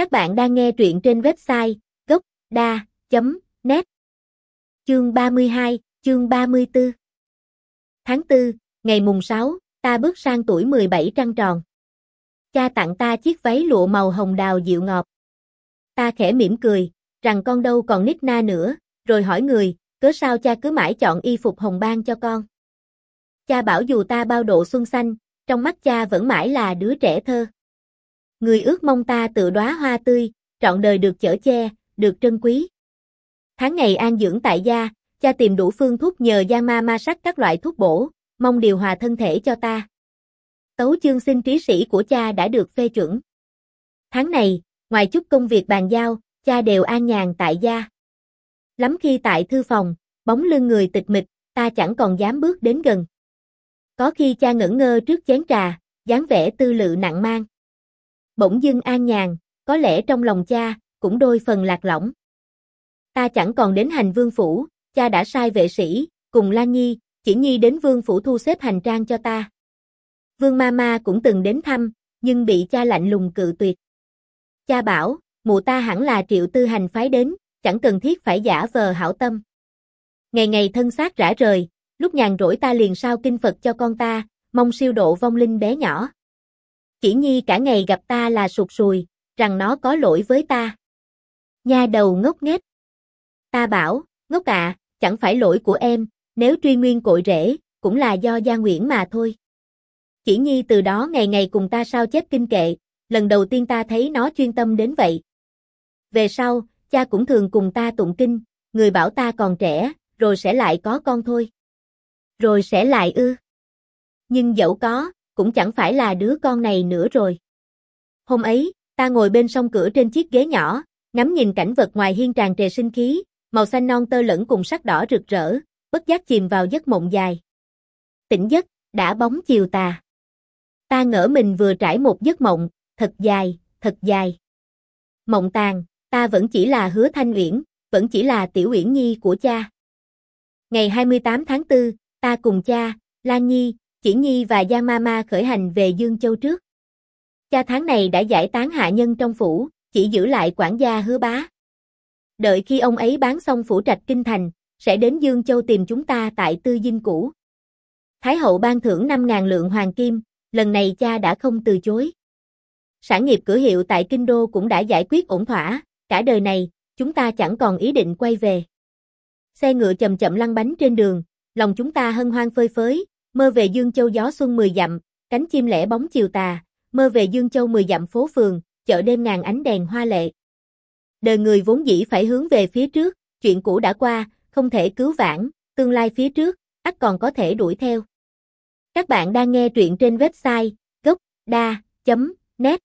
Các bạn đang nghe truyện trên website gocda.net Chương 32, chương 34 Tháng 4, ngày mùng 6, ta bước sang tuổi 17 trăng tròn. Cha tặng ta chiếc váy lụa màu hồng đào dịu ngọt. Ta khẽ mỉm cười, rằng con đâu còn nít na nữa, rồi hỏi người, cớ sao cha cứ mãi chọn y phục hồng ban cho con. Cha bảo dù ta bao độ xuân xanh, trong mắt cha vẫn mãi là đứa trẻ thơ. Người ước mong ta tự đóa hoa tươi, trọn đời được chở che, được trân quý. Tháng ngày an dưỡng tại gia, cha tìm đủ phương thuốc nhờ Giang Ma ma sắc các loại thuốc bổ, mong điều hòa thân thể cho ta. Tấu chương sinh trí sĩ của cha đã được phê chuẩn. Tháng này, ngoài chút công việc bàn giao, cha đều an nhàn tại gia. Lắm khi tại thư phòng, bóng lưng người tịch mịch, ta chẳng còn dám bước đến gần. Có khi cha ngẩn ngơ trước chén trà, dáng vẻ tư lự nặng mang. Bỗng dưng an nhàn, có lẽ trong lòng cha, cũng đôi phần lạc lõng. Ta chẳng còn đến hành vương phủ, cha đã sai vệ sĩ, cùng Lan Nhi, chỉ Nhi đến vương phủ thu xếp hành trang cho ta. Vương Mama cũng từng đến thăm, nhưng bị cha lạnh lùng cự tuyệt. Cha bảo, mụ ta hẳn là triệu tư hành phái đến, chẳng cần thiết phải giả vờ hảo tâm. Ngày ngày thân xác rã rời, lúc nhàn rỗi ta liền sao kinh Phật cho con ta, mong siêu độ vong linh bé nhỏ. Chỉ nhi cả ngày gặp ta là sụt sùi, rằng nó có lỗi với ta. Nha đầu ngốc nghếch. Ta bảo, ngốc ạ, chẳng phải lỗi của em, nếu truy nguyên cội rễ, cũng là do Gia Nguyễn mà thôi. Chỉ nhi từ đó ngày ngày cùng ta sao chép kinh kệ, lần đầu tiên ta thấy nó chuyên tâm đến vậy. Về sau, cha cũng thường cùng ta tụng kinh, người bảo ta còn trẻ, rồi sẽ lại có con thôi. Rồi sẽ lại ư. Nhưng dẫu có, cũng chẳng phải là đứa con này nữa rồi. Hôm ấy, ta ngồi bên sông cửa trên chiếc ghế nhỏ, ngắm nhìn cảnh vật ngoài hiên tràn trề sinh khí, màu xanh non tơ lẫn cùng sắc đỏ rực rỡ, bất giác chìm vào giấc mộng dài. Tỉnh giấc, đã bóng chiều tà. Ta ngỡ mình vừa trải một giấc mộng, thật dài, thật dài. Mộng tàn, ta vẫn chỉ là hứa thanh uyển, vẫn chỉ là tiểu uyển nhi của cha. Ngày 28 tháng 4, ta cùng cha, Lan Nhi, chỉ Nhi và Giang Mama khởi hành về Dương Châu trước. Cha tháng này đã giải tán hạ nhân trong phủ, chỉ giữ lại quản gia hứa bá. Đợi khi ông ấy bán xong phủ trạch kinh thành, sẽ đến Dương Châu tìm chúng ta tại tư dinh cũ. Thái hậu ban thưởng 5.000 lượng hoàng kim, lần này cha đã không từ chối. Sản nghiệp cửa hiệu tại Kinh Đô cũng đã giải quyết ổn thỏa, cả đời này, chúng ta chẳng còn ý định quay về. Xe ngựa chậm chậm lăn bánh trên đường, lòng chúng ta hân hoan phơi phới, mơ về Dương Châu gió xuân mười dặm, cánh chim lẻ bóng chiều tà, mơ về Dương Châu mười dặm phố phường, chợ đêm ngàn ánh đèn hoa lệ. Đời người vốn dĩ phải hướng về phía trước, chuyện cũ đã qua, không thể cứu vãn, tương lai phía trước, ắt còn có thể đuổi theo. Các bạn đang nghe truyện trên website gocda.net